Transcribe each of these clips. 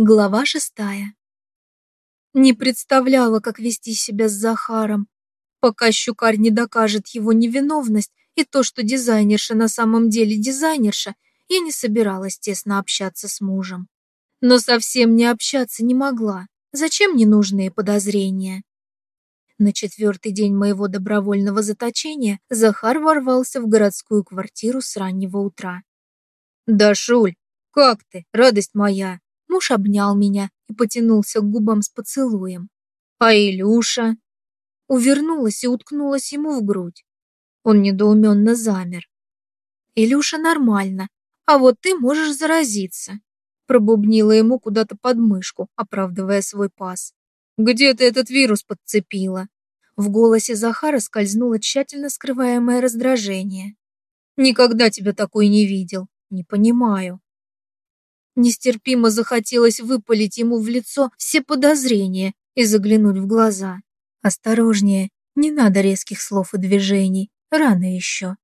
Глава шестая. Не представляла, как вести себя с Захаром. Пока щукарь не докажет его невиновность и то, что дизайнерша на самом деле дизайнерша, я не собиралась тесно общаться с мужем. Но совсем не общаться не могла. Зачем ненужные подозрения? На четвертый день моего добровольного заточения Захар ворвался в городскую квартиру с раннего утра. «Дашуль, как ты, радость моя?» Муж обнял меня и потянулся к губам с поцелуем. А Илюша? Увернулась и уткнулась ему в грудь. Он недоуменно замер. Илюша нормально, а вот ты можешь заразиться. Пробубнила ему куда-то под мышку, оправдывая свой пас. Где ты этот вирус подцепила? В голосе Захара скользнуло тщательно скрываемое раздражение. Никогда тебя такой не видел. Не понимаю. Нестерпимо захотелось выпалить ему в лицо все подозрения и заглянуть в глаза. «Осторожнее, не надо резких слов и движений, рано еще».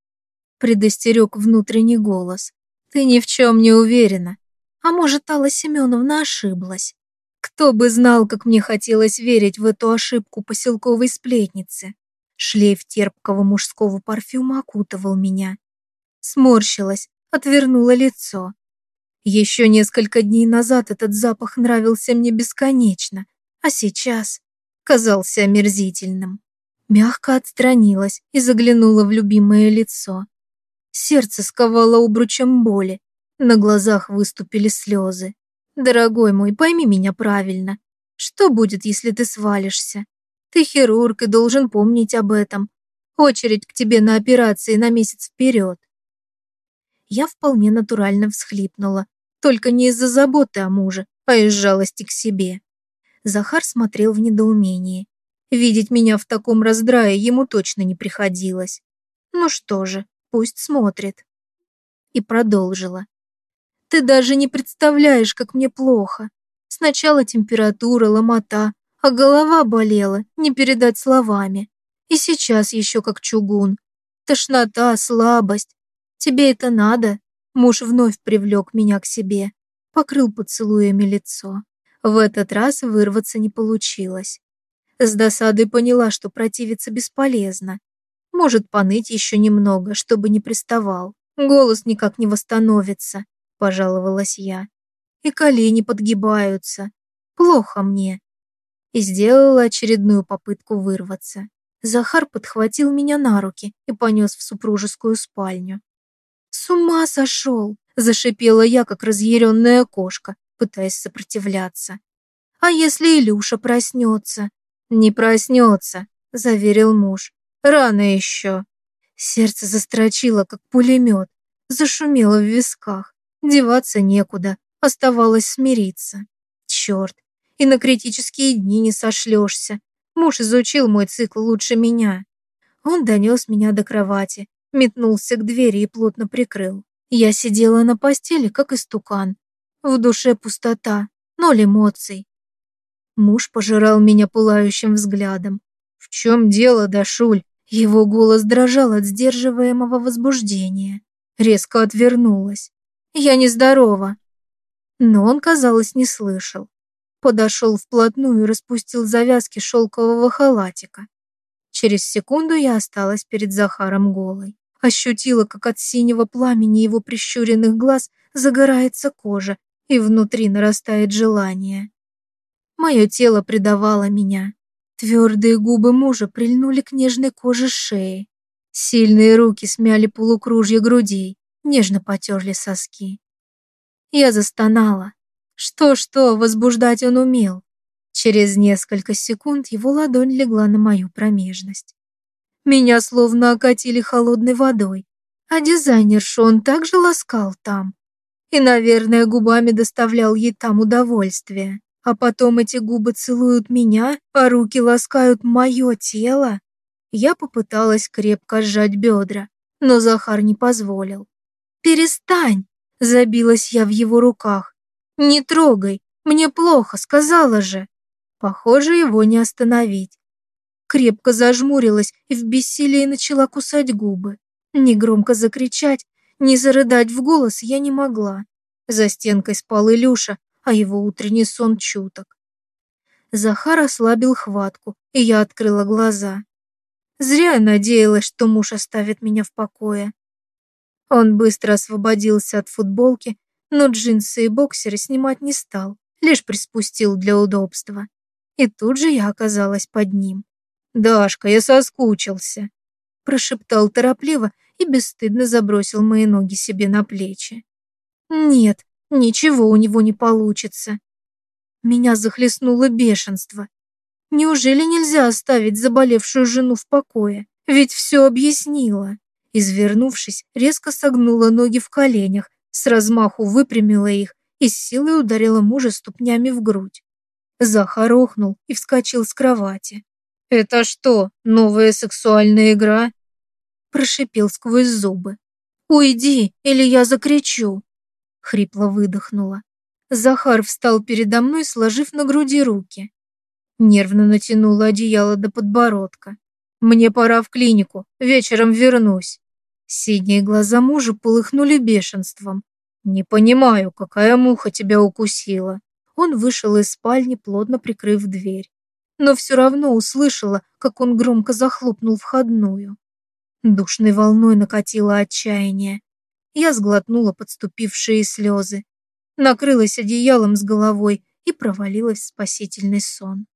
Предостерег внутренний голос. «Ты ни в чем не уверена. А может, Алла Семеновна ошиблась? Кто бы знал, как мне хотелось верить в эту ошибку поселковой сплетницы. Шлейф терпкого мужского парфюма окутывал меня. Сморщилась, отвернула лицо. Еще несколько дней назад этот запах нравился мне бесконечно, а сейчас казался омерзительным. Мягко отстранилась и заглянула в любимое лицо. Сердце сковало обручем боли, на глазах выступили слезы. «Дорогой мой, пойми меня правильно. Что будет, если ты свалишься? Ты хирург и должен помнить об этом. Очередь к тебе на операции на месяц вперед». Я вполне натурально всхлипнула, только не из-за заботы о муже, а из жалости к себе. Захар смотрел в недоумении. Видеть меня в таком раздрае ему точно не приходилось. Ну что же, пусть смотрит. И продолжила. Ты даже не представляешь, как мне плохо. Сначала температура, ломота, а голова болела, не передать словами. И сейчас еще как чугун. Тошнота, слабость. Тебе это надо? Муж вновь привлек меня к себе, покрыл поцелуями лицо. В этот раз вырваться не получилось. С досадой поняла, что противиться бесполезно. Может поныть еще немного, чтобы не приставал. Голос никак не восстановится, пожаловалась я. И колени подгибаются. Плохо мне. И сделала очередную попытку вырваться. Захар подхватил меня на руки и понес в супружескую спальню. «С ума сошел!» – зашипела я, как разъяренная кошка, пытаясь сопротивляться. «А если Илюша проснется?» «Не проснется», – заверил муж. «Рано еще». Сердце застрочило, как пулемет, зашумело в висках. Деваться некуда, оставалось смириться. Черт, и на критические дни не сошлешься. Муж изучил мой цикл лучше меня. Он донес меня до кровати, метнулся к двери и плотно прикрыл. Я сидела на постели, как истукан. В душе пустота, ноль эмоций. Муж пожирал меня пылающим взглядом. «В чем дело, Дашуль?» Его голос дрожал от сдерживаемого возбуждения. Резко отвернулась. «Я нездорова». Но он, казалось, не слышал. Подошел вплотную и распустил завязки шелкового халатика. Через секунду я осталась перед Захаром голой. Ощутила, как от синего пламени его прищуренных глаз загорается кожа, и внутри нарастает желание. Мое тело предавало меня. Твердые губы мужа прильнули к нежной коже шеи. Сильные руки смяли полукружье грудей, нежно потерли соски. Я застонала. Что-что, возбуждать он умел. Через несколько секунд его ладонь легла на мою промежность. Меня словно окатили холодной водой. А дизайнершу он также ласкал там. И, наверное, губами доставлял ей там удовольствие. А потом эти губы целуют меня, а руки ласкают мое тело. Я попыталась крепко сжать бедра, но Захар не позволил. «Перестань!» – забилась я в его руках. «Не трогай, мне плохо, сказала же!» Похоже, его не остановить крепко зажмурилась и в бессилии начала кусать губы. Негромко закричать, не зарыдать в голос я не могла. За стенкой спал Илюша, а его утренний сон чуток. Захар ослабил хватку, и я открыла глаза. Зря я надеялась, что муж оставит меня в покое. Он быстро освободился от футболки, но джинсы и боксеры снимать не стал, лишь приспустил для удобства. И тут же я оказалась под ним. «Дашка, я соскучился», – прошептал торопливо и бесстыдно забросил мои ноги себе на плечи. «Нет, ничего у него не получится». Меня захлестнуло бешенство. Неужели нельзя оставить заболевшую жену в покое? Ведь все объяснила. Извернувшись, резко согнула ноги в коленях, с размаху выпрямила их и с силой ударила мужа ступнями в грудь. Захар охнул и вскочил с кровати. «Это что, новая сексуальная игра?» Прошипел сквозь зубы. «Уйди, или я закричу!» Хрипло выдохнула. Захар встал передо мной, сложив на груди руки. Нервно натянула одеяло до подбородка. «Мне пора в клинику, вечером вернусь». Синие глаза мужа полыхнули бешенством. «Не понимаю, какая муха тебя укусила». Он вышел из спальни, плотно прикрыв дверь. Но все равно услышала, как он громко захлопнул входную. Душной волной накатило отчаяние. Я сглотнула подступившие слезы, накрылась одеялом с головой и провалилась в спасительный сон.